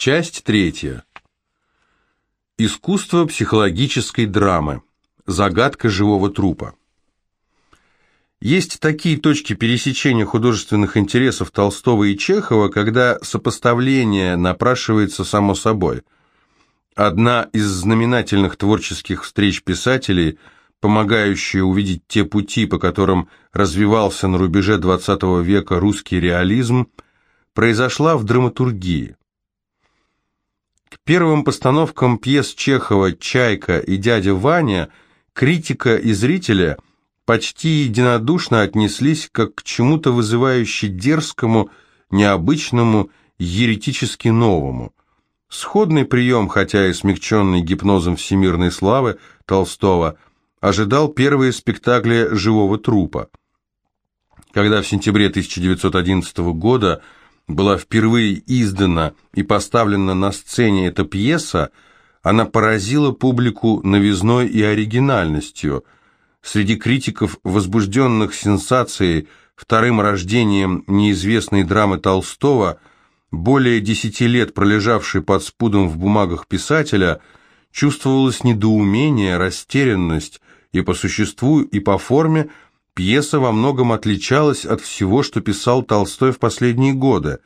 Часть третья. Искусство психологической драмы. Загадка живого трупа. Есть такие точки пересечения художественных интересов Толстого и Чехова, когда сопоставление напрашивается само собой. Одна из знаменательных творческих встреч писателей, помогающая увидеть те пути, по которым развивался на рубеже XX века русский реализм, произошла в драматургии. К первым постановкам пьес Чехова «Чайка» и «Дядя Ваня» критика и зрители почти единодушно отнеслись как к чему-то вызывающе дерзкому, необычному, еретически новому. Сходный прием, хотя и смягченный гипнозом всемирной славы Толстого, ожидал первые спектакли «Живого трупа». Когда в сентябре 1911 года была впервые издана и поставлена на сцене эта пьеса, она поразила публику новизной и оригинальностью. Среди критиков, возбужденных сенсацией, вторым рождением неизвестной драмы Толстого, более десяти лет пролежавшей под спудом в бумагах писателя, чувствовалось недоумение, растерянность, и по существу, и по форме – Пьеса во многом отличалась от всего, что писал Толстой в последние годы.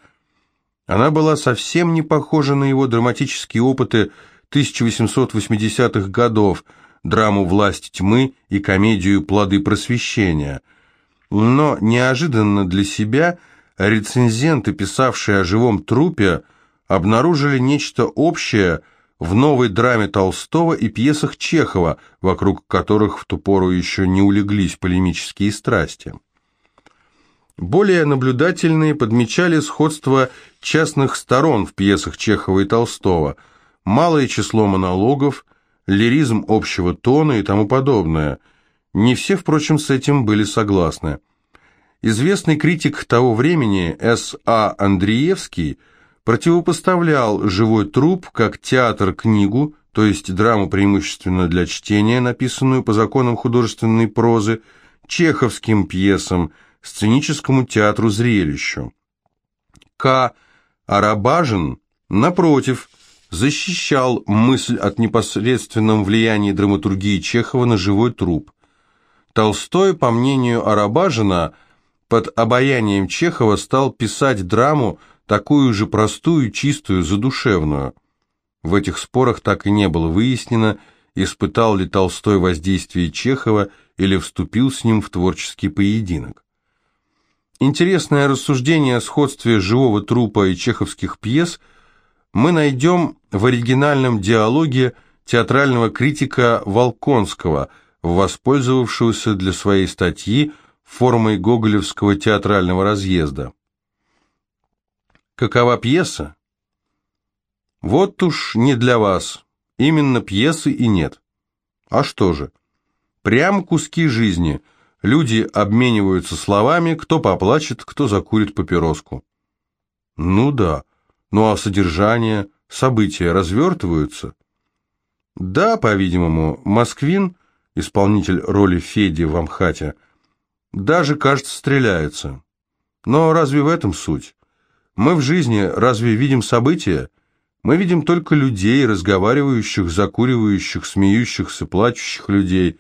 Она была совсем не похожа на его драматические опыты 1880-х годов, драму «Власть тьмы» и комедию «Плоды просвещения». Но неожиданно для себя рецензенты, писавшие о живом трупе, обнаружили нечто общее – в новой драме Толстого и пьесах Чехова, вокруг которых в ту пору еще не улеглись полемические страсти. Более наблюдательные подмечали сходство частных сторон в пьесах Чехова и Толстого, малое число монологов, лиризм общего тона и тому подобное. Не все, впрочем, с этим были согласны. Известный критик того времени С.А. Андреевский – противопоставлял живой труп как театр-книгу, то есть драму преимущественно для чтения, написанную по законам художественной прозы, чеховским пьесам, сценическому театру-зрелищу. К. Арабажин, напротив, защищал мысль от непосредственном влиянии драматургии Чехова на живой труп. Толстой, по мнению Арабажина, под обаянием Чехова стал писать драму, такую же простую, чистую, задушевную. В этих спорах так и не было выяснено, испытал ли Толстой воздействие Чехова или вступил с ним в творческий поединок. Интересное рассуждение о сходстве живого трупа и чеховских пьес мы найдем в оригинальном диалоге театрального критика Волконского, воспользовавшегося для своей статьи формой гоголевского театрального разъезда. Какова пьеса? Вот уж не для вас. Именно пьесы и нет. А что же? Прям куски жизни. Люди обмениваются словами, кто поплачет, кто закурит папироску. Ну да. Ну а содержание, события развертываются? Да, по-видимому, Москвин, исполнитель роли Феди в Амхате, даже, кажется, стреляется. Но разве в этом суть? Мы в жизни разве видим события? Мы видим только людей, разговаривающих, закуривающих, смеющихся, плачущих людей.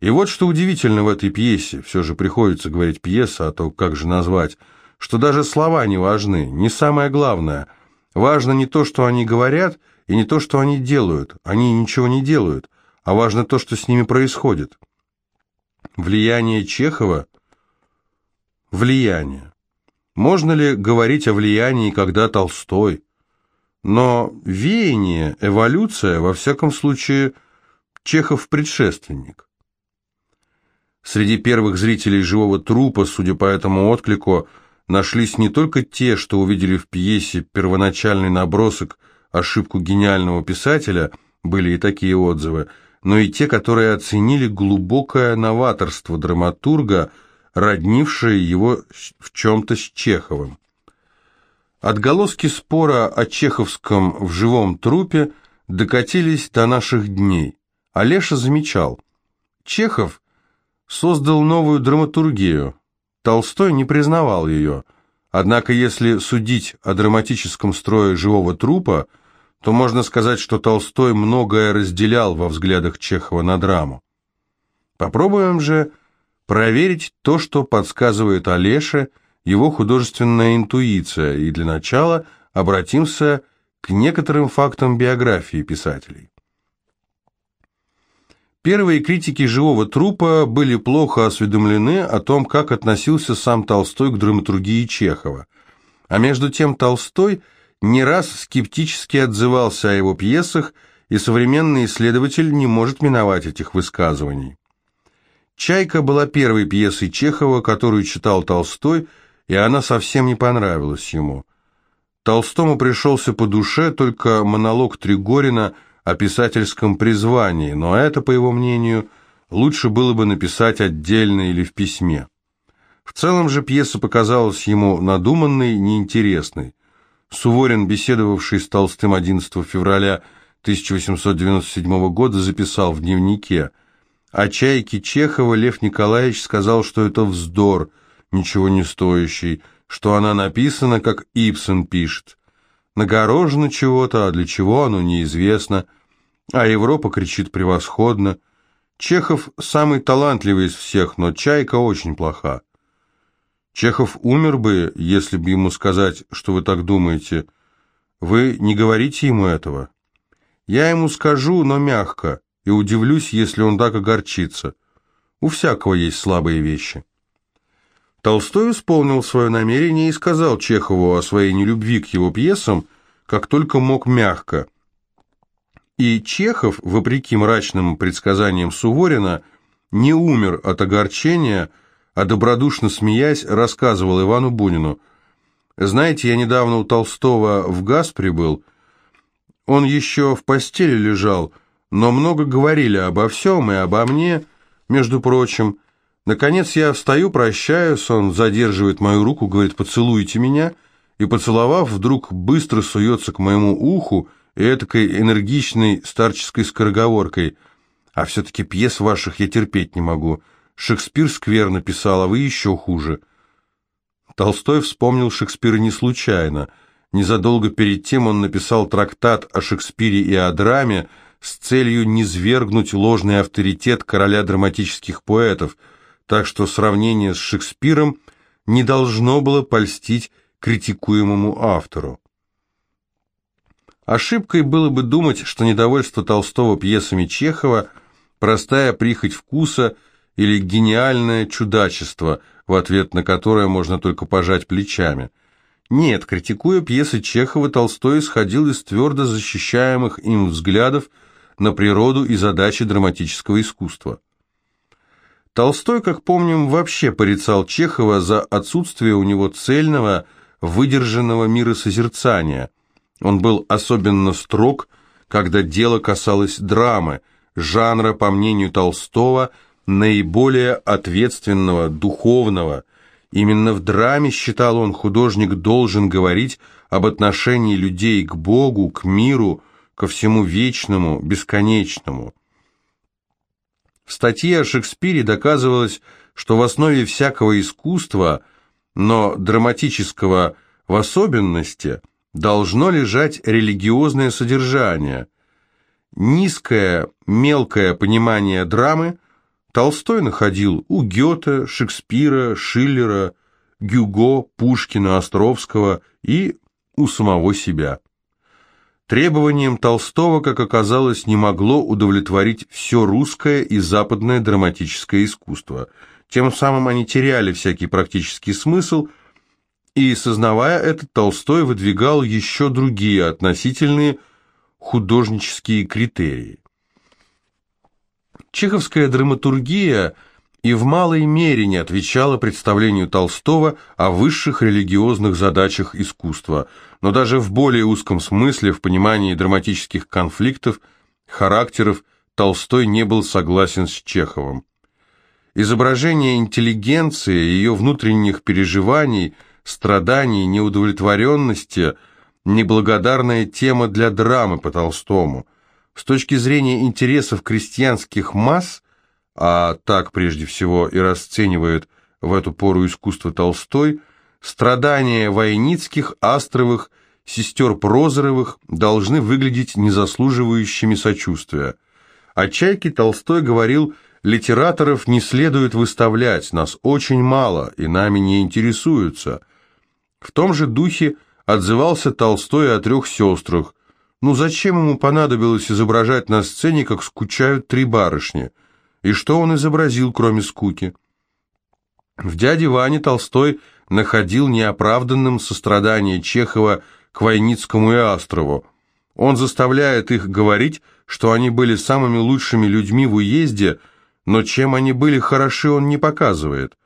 И вот что удивительно в этой пьесе, все же приходится говорить пьеса, а то как же назвать, что даже слова не важны, не самое главное. Важно не то, что они говорят, и не то, что они делают. Они ничего не делают, а важно то, что с ними происходит. Влияние Чехова? Влияние. Можно ли говорить о влиянии, когда Толстой? Но веяние, эволюция, во всяком случае, Чехов предшественник. Среди первых зрителей «Живого трупа», судя по этому отклику, нашлись не только те, что увидели в пьесе первоначальный набросок, ошибку гениального писателя, были и такие отзывы, но и те, которые оценили глубокое новаторство драматурга – роднившее его в чем-то с Чеховым. Отголоски спора о чеховском в живом трупе докатились до наших дней. Олеша замечал, Чехов создал новую драматургию, Толстой не признавал ее, Однако, если судить о драматическом строе живого трупа, то можно сказать, что Толстой многое разделял во взглядах Чехова на драму. Попробуем же проверить то, что подсказывает Олеше его художественная интуиция, и для начала обратимся к некоторым фактам биографии писателей. Первые критики «Живого трупа» были плохо осведомлены о том, как относился сам Толстой к драматургии Чехова. А между тем Толстой не раз скептически отзывался о его пьесах, и современный исследователь не может миновать этих высказываний. «Чайка» была первой пьесой Чехова, которую читал Толстой, и она совсем не понравилась ему. Толстому пришелся по душе только монолог Тригорина – о писательском призвании, но это, по его мнению, лучше было бы написать отдельно или в письме. В целом же пьеса показалась ему надуманной, неинтересной. Суворин, беседовавший с Толстым 11 февраля 1897 года, записал в дневнике «О чайке Чехова Лев Николаевич сказал, что это вздор, ничего не стоящий, что она написана, как Ипсон пишет. Нагорожено чего-то, а для чего оно неизвестно. А Европа кричит превосходно. Чехов самый талантливый из всех, но Чайка очень плоха. Чехов умер бы, если бы ему сказать, что вы так думаете. Вы не говорите ему этого. Я ему скажу, но мягко, и удивлюсь, если он так огорчится. У всякого есть слабые вещи. Толстой исполнил свое намерение и сказал Чехову о своей нелюбви к его пьесам, как только мог мягко. И Чехов, вопреки мрачным предсказаниям Суворина, не умер от огорчения, а добродушно смеясь, рассказывал Ивану Бунину. «Знаете, я недавно у Толстого в газ прибыл. Он еще в постели лежал, но много говорили обо всем и обо мне, между прочим». Наконец я встаю, прощаюсь, он задерживает мою руку, говорит «поцелуйте меня», и, поцеловав, вдруг быстро суется к моему уху и этакой энергичной старческой скороговоркой «А все-таки пьес ваших я терпеть не могу. Шекспир скверно писал, а вы еще хуже». Толстой вспомнил Шекспира не случайно. Незадолго перед тем он написал трактат о Шекспире и о драме с целью низвергнуть ложный авторитет короля драматических поэтов – так что сравнение с Шекспиром не должно было польстить критикуемому автору. Ошибкой было бы думать, что недовольство Толстого пьесами Чехова – простая прихоть вкуса или гениальное чудачество, в ответ на которое можно только пожать плечами. Нет, критикуя пьесы Чехова, Толстой исходил из твердо защищаемых им взглядов на природу и задачи драматического искусства. Толстой, как помним, вообще порицал Чехова за отсутствие у него цельного, выдержанного миросозерцания. Он был особенно строг, когда дело касалось драмы, жанра, по мнению Толстого, наиболее ответственного, духовного. Именно в драме, считал он, художник должен говорить об отношении людей к Богу, к миру, ко всему вечному, бесконечному. В статье о Шекспире доказывалось, что в основе всякого искусства, но драматического в особенности, должно лежать религиозное содержание. Низкое, мелкое понимание драмы Толстой находил у Гёте, Шекспира, Шиллера, Гюго, Пушкина, Островского и у самого себя. Требованиям Толстого, как оказалось, не могло удовлетворить все русское и западное драматическое искусство. Тем самым они теряли всякий практический смысл, и, сознавая это, Толстой выдвигал еще другие относительные художнические критерии. Чеховская драматургия – и в малой мере не отвечала представлению Толстого о высших религиозных задачах искусства, но даже в более узком смысле, в понимании драматических конфликтов, характеров, Толстой не был согласен с Чеховым. Изображение интеллигенции, ее внутренних переживаний, страданий, неудовлетворенности – неблагодарная тема для драмы по Толстому. С точки зрения интересов крестьянских масс – а так прежде всего и расценивает в эту пору искусство Толстой, страдания Войницких, Астровых, сестер Прозоровых должны выглядеть незаслуживающими сочувствия. О Чайке Толстой говорил «Литераторов не следует выставлять, нас очень мало и нами не интересуются». В том же духе отзывался Толстой о трех сестрах. Ну зачем ему понадобилось изображать на сцене, как скучают три барышни? И что он изобразил, кроме скуки? В «Дяде Ване» Толстой находил неоправданным сострадание Чехова к Войницкому и Астрову. Он заставляет их говорить, что они были самыми лучшими людьми в уезде, но чем они были хороши, он не показывает.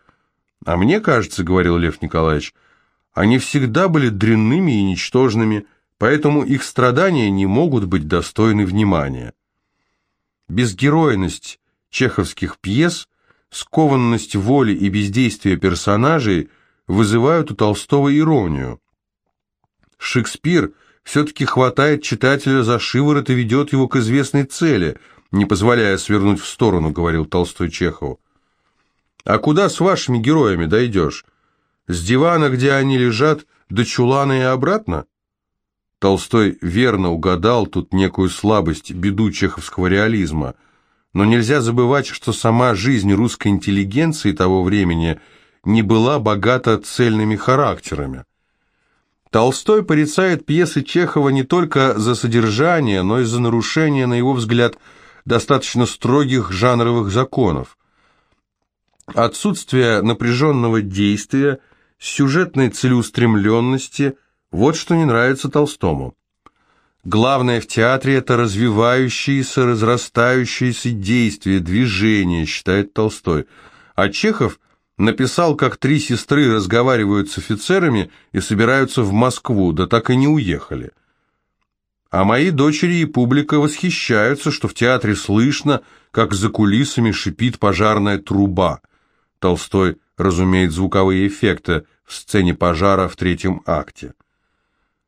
«А мне кажется, — говорил Лев Николаевич, — они всегда были дрянными и ничтожными, поэтому их страдания не могут быть достойны внимания». Безгеройность чеховских пьес, скованность воли и бездействие персонажей вызывают у Толстого иронию. Шекспир все-таки хватает читателя за шиворот и ведет его к известной цели, не позволяя свернуть в сторону, говорил Толстой Чехову. А куда с вашими героями дойдешь? С дивана, где они лежат, до чулана и обратно? Толстой верно угадал тут некую слабость, беду чеховского реализма. Но нельзя забывать, что сама жизнь русской интеллигенции того времени не была богата цельными характерами. Толстой порицает пьесы Чехова не только за содержание, но и за нарушение, на его взгляд, достаточно строгих жанровых законов. Отсутствие напряженного действия, сюжетной целеустремленности – вот что не нравится Толстому. Главное в театре – это развивающиеся, разрастающиеся действия, движения, считает Толстой. А Чехов – Написал, как три сестры разговаривают с офицерами и собираются в Москву, да так и не уехали. А мои дочери и публика восхищаются, что в театре слышно, как за кулисами шипит пожарная труба. Толстой разумеет звуковые эффекты в сцене пожара в третьем акте.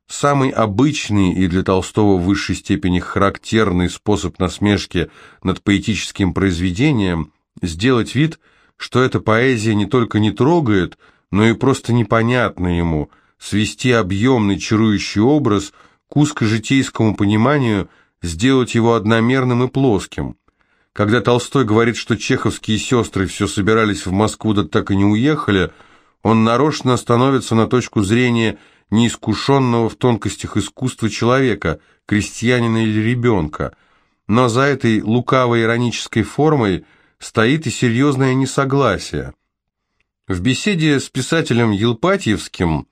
Самый обычный и для Толстого в высшей степени характерный способ насмешки над поэтическим произведением – сделать вид – что эта поэзия не только не трогает, но и просто непонятна ему, свести объемный чарующий образ к узкожитейскому пониманию, сделать его одномерным и плоским. Когда Толстой говорит, что чеховские сестры все собирались в Москву, да так и не уехали, он нарочно становится на точку зрения неискушенного в тонкостях искусства человека, крестьянина или ребенка. Но за этой лукавой иронической формой – стоит и серьезное несогласие. В беседе с писателем Елпатьевским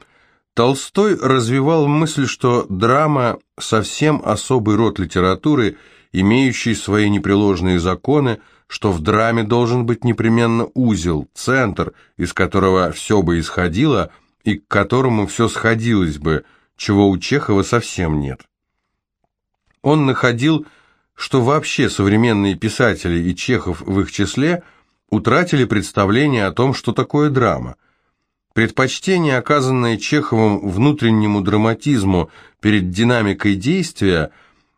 Толстой развивал мысль, что драма – совсем особый род литературы, имеющий свои непреложные законы, что в драме должен быть непременно узел, центр, из которого все бы исходило и к которому все сходилось бы, чего у Чехова совсем нет. Он находил что вообще современные писатели и Чехов в их числе утратили представление о том, что такое драма. Предпочтение, оказанное Чеховым внутреннему драматизму перед динамикой действия,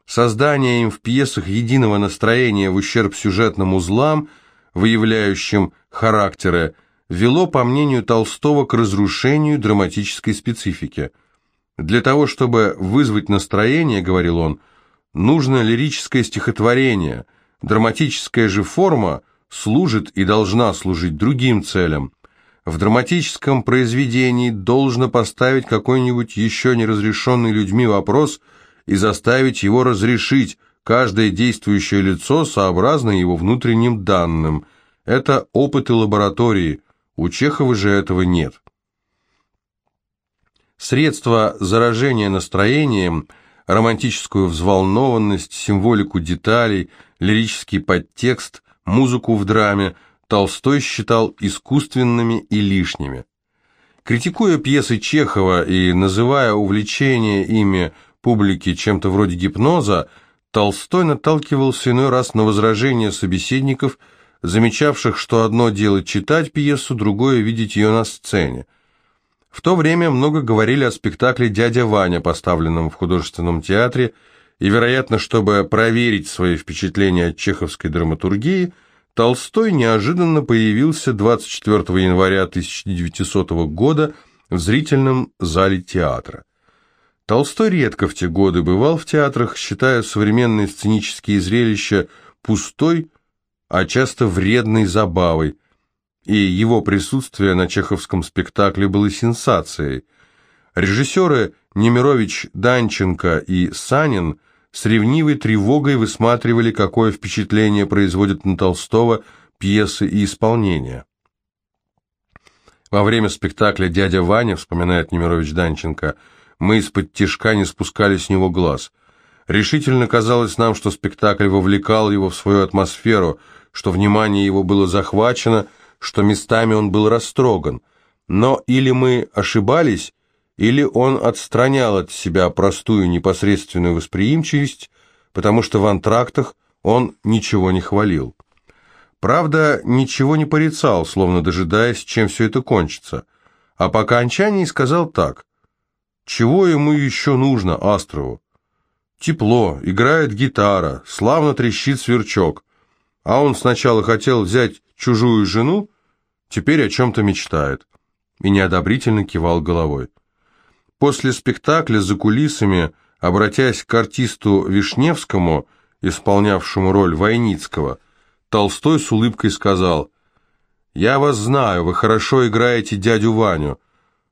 создание им в пьесах единого настроения в ущерб сюжетным узлам, выявляющим характеры, вело, по мнению Толстого, к разрушению драматической специфики. Для того, чтобы вызвать настроение, говорил он, – Нужно лирическое стихотворение. Драматическая же форма служит и должна служить другим целям. В драматическом произведении должно поставить какой-нибудь еще неразрешенный людьми вопрос и заставить его разрешить каждое действующее лицо сообразно его внутренним данным. Это опыты лаборатории. У Чехова же этого нет. Средства заражения настроением – романтическую взволнованность, символику деталей, лирический подтекст, музыку в драме Толстой считал искусственными и лишними. Критикуя пьесы Чехова и называя увлечение ими публики чем-то вроде гипноза, Толстой наталкивался иной раз на возражения собеседников, замечавших, что одно дело читать пьесу, другое видеть ее на сцене. В то время много говорили о спектакле «Дядя Ваня», поставленном в художественном театре, и, вероятно, чтобы проверить свои впечатления от чеховской драматургии, Толстой неожиданно появился 24 января 1900 года в зрительном зале театра. Толстой редко в те годы бывал в театрах, считая современные сценические зрелища пустой, а часто вредной забавой, и его присутствие на чеховском спектакле было сенсацией. Режиссеры Немирович, Данченко и Санин с ревнивой тревогой высматривали, какое впечатление производят на Толстого пьесы и исполнения. Во время спектакля «Дядя Ваня», вспоминает Немирович Данченко, мы из-под тишка не спускали с него глаз. Решительно казалось нам, что спектакль вовлекал его в свою атмосферу, что внимание его было захвачено, что местами он был растроган. Но или мы ошибались, или он отстранял от себя простую непосредственную восприимчивость, потому что в антрактах он ничего не хвалил. Правда, ничего не порицал, словно дожидаясь, чем все это кончится. А по окончании сказал так. Чего ему еще нужно, Астрову? Тепло, играет гитара, славно трещит сверчок. А он сначала хотел взять чужую жену, теперь о чем-то мечтает. И неодобрительно кивал головой. После спектакля за кулисами, обратясь к артисту Вишневскому, исполнявшему роль Войницкого, Толстой с улыбкой сказал, «Я вас знаю, вы хорошо играете дядю Ваню,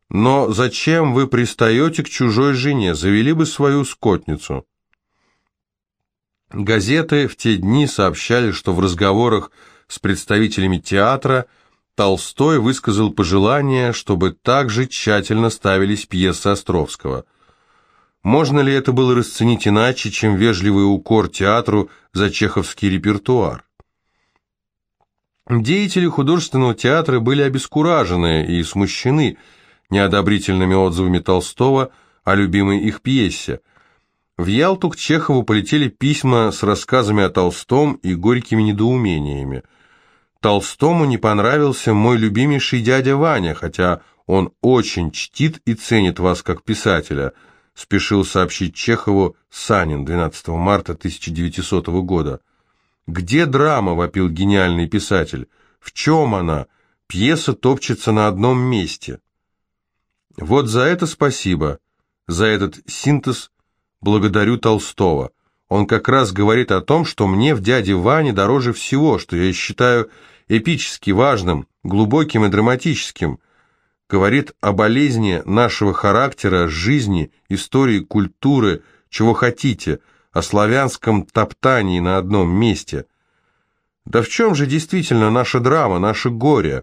но зачем вы пристаете к чужой жене, завели бы свою скотницу?» Газеты в те дни сообщали, что в разговорах с представителями театра Толстой высказал пожелание, чтобы также тщательно ставились пьесы Островского. Можно ли это было расценить иначе, чем вежливый укор театру за чеховский репертуар? Деятели художественного театра были обескуражены и смущены неодобрительными отзывами Толстого о любимой их пьесе. В Ялту к Чехову полетели письма с рассказами о Толстом и горькими недоумениями. Толстому не понравился мой любимейший дядя Ваня, хотя он очень чтит и ценит вас как писателя, спешил сообщить Чехову Санин 12 марта 1900 года. «Где драма?» – вопил гениальный писатель. «В чем она? Пьеса топчется на одном месте». Вот за это спасибо, за этот синтез благодарю Толстого. Он как раз говорит о том, что мне в «Дяде Ване» дороже всего, что я считаю эпически важным, глубоким и драматическим. Говорит о болезни нашего характера, жизни, истории, культуры, чего хотите – о славянском топтании на одном месте. Да в чем же действительно наша драма, наше горе?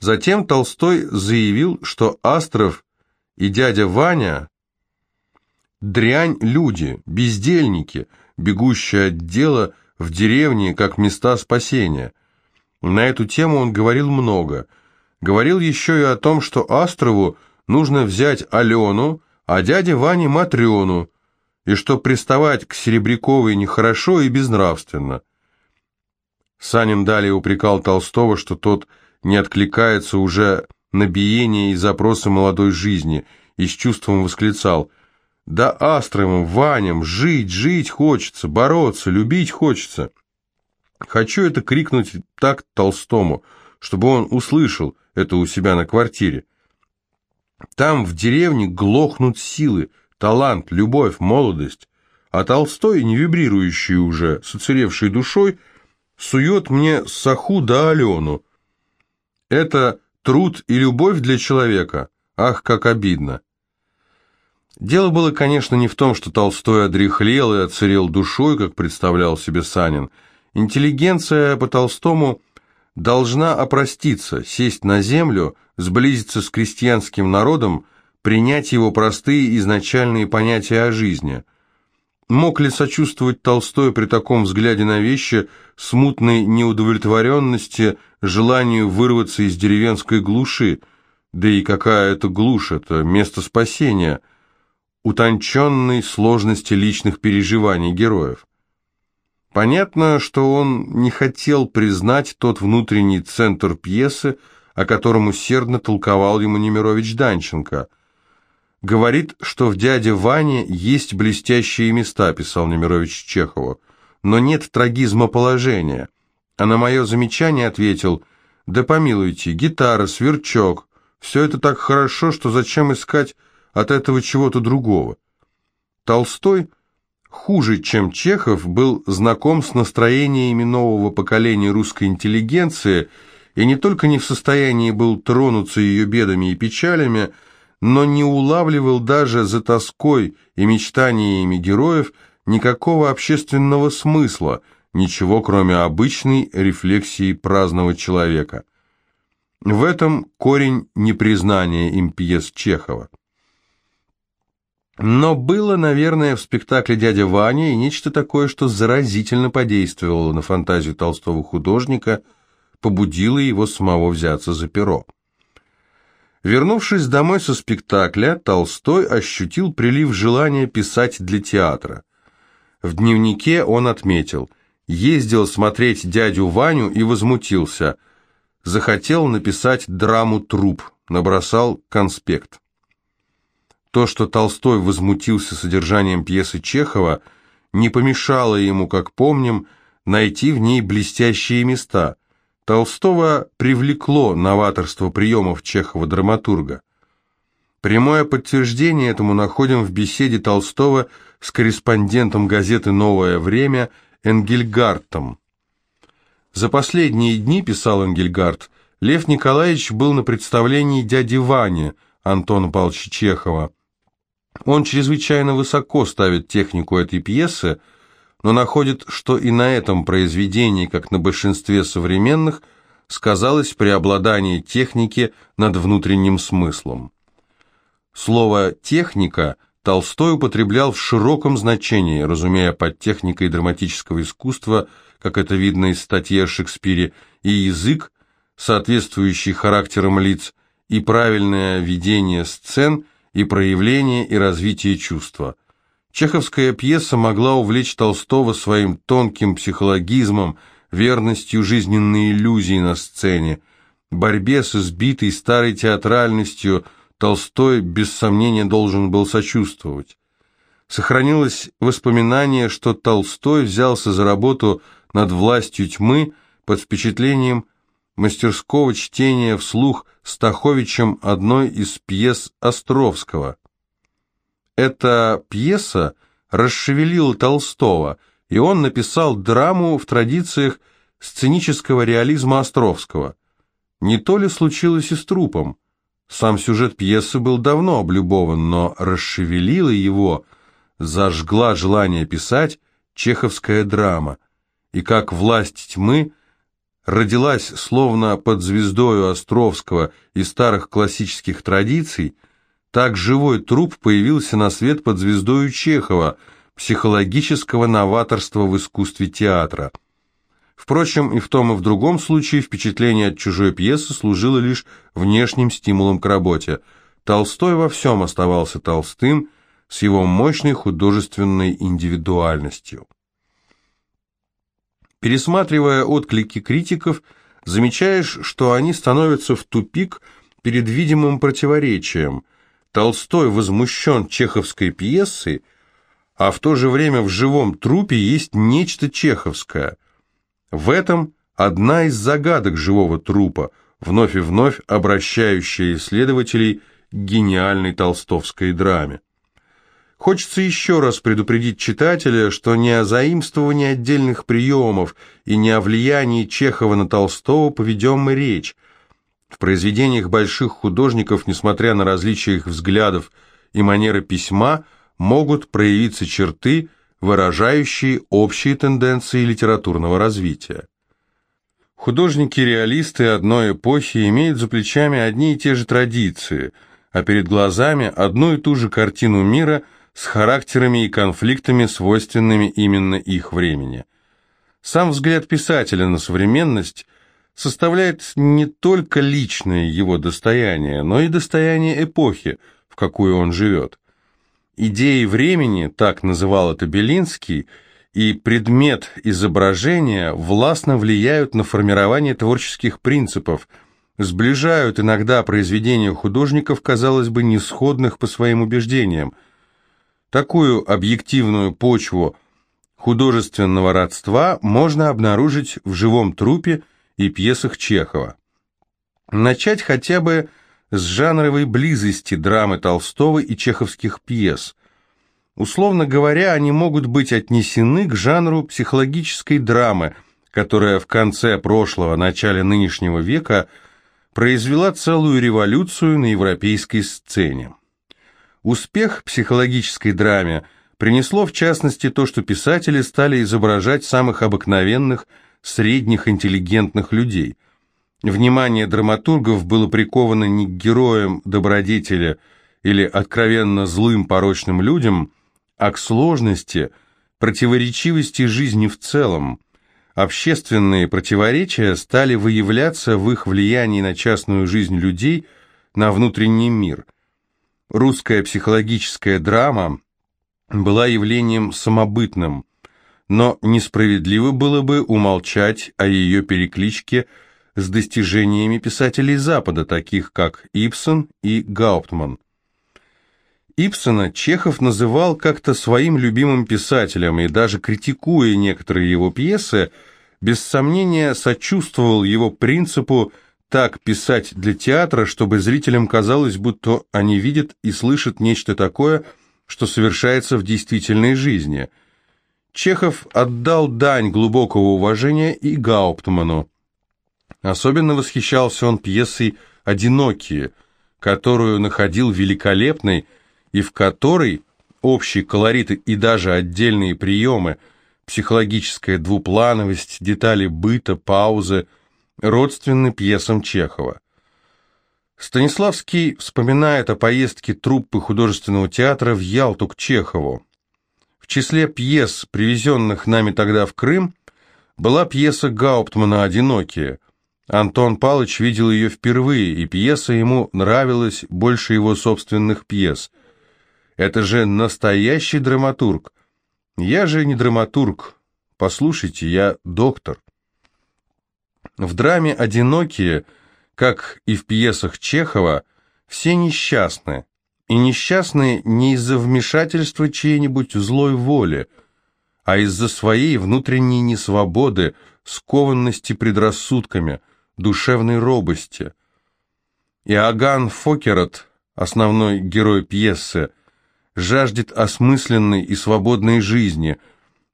Затем Толстой заявил, что Астров и дядя Ваня – дрянь люди, бездельники, бегущие от дела в деревне как места спасения. На эту тему он говорил много. Говорил еще и о том, что Астрову нужно взять Алену, а дяде Ване Матрёну, и что приставать к Серебряковой нехорошо и безнравственно. Санин далее упрекал Толстого, что тот не откликается уже на биение и запросы молодой жизни, и с чувством восклицал «Да Астровым, Ваням, жить, жить хочется, бороться, любить хочется». Хочу это крикнуть так Толстому, чтобы он услышал это у себя на квартире. Там, в деревне, глохнут силы, талант, любовь, молодость. А Толстой, не вибрирующий уже, с уцелевшей душой, сует мне Саху да Алену. Это труд и любовь для человека. Ах, как обидно. Дело было, конечно, не в том, что Толстой одряхлел и оцарел душой, как представлял себе Санин. Интеллигенция по Толстому должна опроститься, сесть на землю, сблизиться с крестьянским народом, принять его простые изначальные понятия о жизни. Мог ли сочувствовать Толстой при таком взгляде на вещи, смутной неудовлетворенности, желанию вырваться из деревенской глуши? Да и какая это глушь, это место спасения, утонченной сложности личных переживаний героев. Понятно, что он не хотел признать тот внутренний центр пьесы, о котором усердно толковал ему Немирович Данченко. «Говорит, что в «Дяде Ване» есть блестящие места», писал Немирович Чехову, «но нет трагизма положения». А на мое замечание ответил, Да помилуйте, гитара, сверчок, все это так хорошо, что зачем искать от этого чего-то другого? Толстой, хуже, чем Чехов, был знаком с настроениями нового поколения русской интеллигенции и не только не в состоянии был тронуться ее бедами и печалями, но не улавливал даже за тоской и мечтаниями героев никакого общественного смысла, ничего кроме обычной рефлексии праздного человека. В этом корень непризнания им пьес Чехова. Но было, наверное, в спектакле «Дядя Ваня» и нечто такое, что заразительно подействовало на фантазию толстого художника, побудило его самого взяться за перо. Вернувшись домой со спектакля, Толстой ощутил прилив желания писать для театра. В дневнике он отметил «Ездил смотреть дядю Ваню и возмутился. Захотел написать драму «Труп», набросал конспект». То, что Толстой возмутился содержанием пьесы Чехова, не помешало ему, как помним, найти в ней блестящие места – Толстого привлекло новаторство приемов Чехова-драматурга. Прямое подтверждение этому находим в беседе Толстого с корреспондентом газеты «Новое время» Энгельгартом. За последние дни, писал Энгельгард, Лев Николаевич был на представлении дяди Вани Антона Павловича Чехова. Он чрезвычайно высоко ставит технику этой пьесы, но находит, что и на этом произведении, как на большинстве современных, сказалось преобладание техники над внутренним смыслом. Слово «техника» Толстой употреблял в широком значении, разумея под техникой драматического искусства, как это видно из статьи о Шекспире, и язык, соответствующий характерам лиц, и правильное ведение сцен, и проявление и развитие чувства – Чеховская пьеса могла увлечь Толстого своим тонким психологизмом, верностью жизненной иллюзии на сцене. Борьбе с избитой старой театральностью Толстой без сомнения должен был сочувствовать. Сохранилось воспоминание, что Толстой взялся за работу над властью тьмы под впечатлением мастерского чтения вслух Стаховичем одной из пьес Островского. Эта пьеса расшевелила Толстого, и он написал драму в традициях сценического реализма Островского. Не то ли случилось и с трупом? Сам сюжет пьесы был давно облюбован, но расшевелила его, зажгла желание писать чеховская драма. И как власть тьмы родилась словно под звездою Островского и старых классических традиций – так живой труп появился на свет под звездою Чехова, психологического новаторства в искусстве театра. Впрочем, и в том, и в другом случае впечатление от чужой пьесы служило лишь внешним стимулом к работе. Толстой во всем оставался толстым, с его мощной художественной индивидуальностью. Пересматривая отклики критиков, замечаешь, что они становятся в тупик перед видимым противоречием – Толстой возмущен чеховской пьесой, а в то же время в живом трупе есть нечто чеховское. В этом одна из загадок живого трупа, вновь и вновь обращающая исследователей к гениальной толстовской драме. Хочется еще раз предупредить читателя, что не о заимствовании отдельных приемов и не о влиянии Чехова на Толстого поведем мы речь – в произведениях больших художников, несмотря на различия их взглядов и манеры письма, могут проявиться черты, выражающие общие тенденции литературного развития. Художники-реалисты одной эпохи имеют за плечами одни и те же традиции, а перед глазами одну и ту же картину мира с характерами и конфликтами, свойственными именно их времени. Сам взгляд писателя на современность – составляет не только личное его достояние, но и достояние эпохи, в какую он живет. Идеи времени, так называл это Белинский, и предмет изображения властно влияют на формирование творческих принципов, сближают иногда произведения художников, казалось бы, несходных по своим убеждениям. Такую объективную почву художественного родства можно обнаружить в живом трупе и пьесах Чехова. Начать хотя бы с жанровой близости драмы Толстого и чеховских пьес. Условно говоря, они могут быть отнесены к жанру психологической драмы, которая в конце прошлого, начале нынешнего века произвела целую революцию на европейской сцене. Успех психологической драме принесло в частности то, что писатели стали изображать самых обыкновенных, средних интеллигентных людей – Внимание драматургов было приковано не к героям добродетеля или откровенно злым порочным людям, а к сложности, противоречивости жизни в целом. Общественные противоречия стали выявляться в их влиянии на частную жизнь людей, на внутренний мир. Русская психологическая драма была явлением самобытным, но несправедливо было бы умолчать о ее перекличке – с достижениями писателей Запада, таких как Ипсон и Гауптман. Ипсона Чехов называл как-то своим любимым писателем и даже критикуя некоторые его пьесы, без сомнения сочувствовал его принципу так писать для театра, чтобы зрителям казалось, будто они видят и слышат нечто такое, что совершается в действительной жизни. Чехов отдал дань глубокого уважения и Гауптману. Особенно восхищался он пьесой «Одинокие», которую находил великолепной и в которой общий колорит и даже отдельные приемы, психологическая двуплановость, детали быта, паузы, родственны пьесам Чехова. Станиславский вспоминает о поездке труппы художественного театра в Ялту к Чехову. В числе пьес, привезенных нами тогда в Крым, была пьеса Гауптмана «Одинокие», Антон Палыч видел ее впервые, и пьеса ему нравилась больше его собственных пьес. Это же настоящий драматург. Я же не драматург. Послушайте, я доктор. В драме «Одинокие», как и в пьесах Чехова, все несчастны. И несчастны не из-за вмешательства чьей-нибудь злой воли, а из-за своей внутренней несвободы, скованности предрассудками – душевной робости. Иоганн Фокерот, основной герой пьесы, жаждет осмысленной и свободной жизни,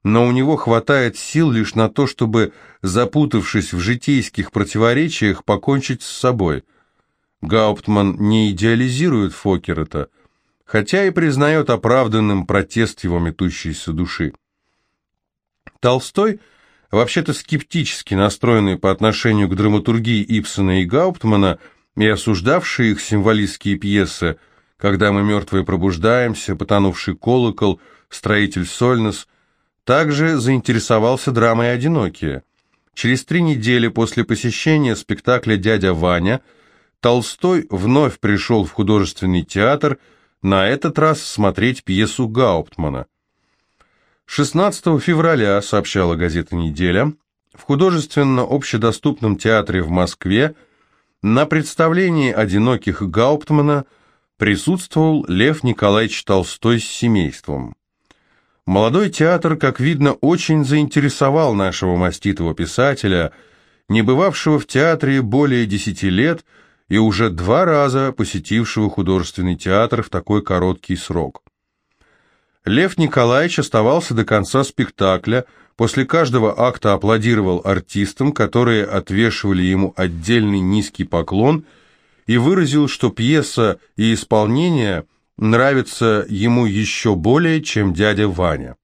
но у него хватает сил лишь на то, чтобы, запутавшись в житейских противоречиях, покончить с собой. Гауптман не идеализирует Фокерота, хотя и признает оправданным протест его метущейся души. Толстой – вообще-то скептически настроенный по отношению к драматургии Ипсона и Гауптмана и осуждавший их символистские пьесы «Когда мы мертвые пробуждаемся», «Потонувший колокол», «Строитель Сольнес», также заинтересовался драмой «Одинокие». Через три недели после посещения спектакля «Дядя Ваня» Толстой вновь пришел в художественный театр, на этот раз смотреть пьесу Гауптмана. 16 февраля, сообщала газета «Неделя», в художественно-общедоступном театре в Москве на представлении «Одиноких Гауптмана» присутствовал Лев Николаевич Толстой с семейством. Молодой театр, как видно, очень заинтересовал нашего маститого писателя, не бывавшего в театре более десяти лет и уже два раза посетившего художественный театр в такой короткий срок. Лев Николаевич оставался до конца спектакля, после каждого акта аплодировал артистам, которые отвешивали ему отдельный низкий поклон, и выразил, что пьеса и исполнение нравятся ему еще более, чем дядя Ваня.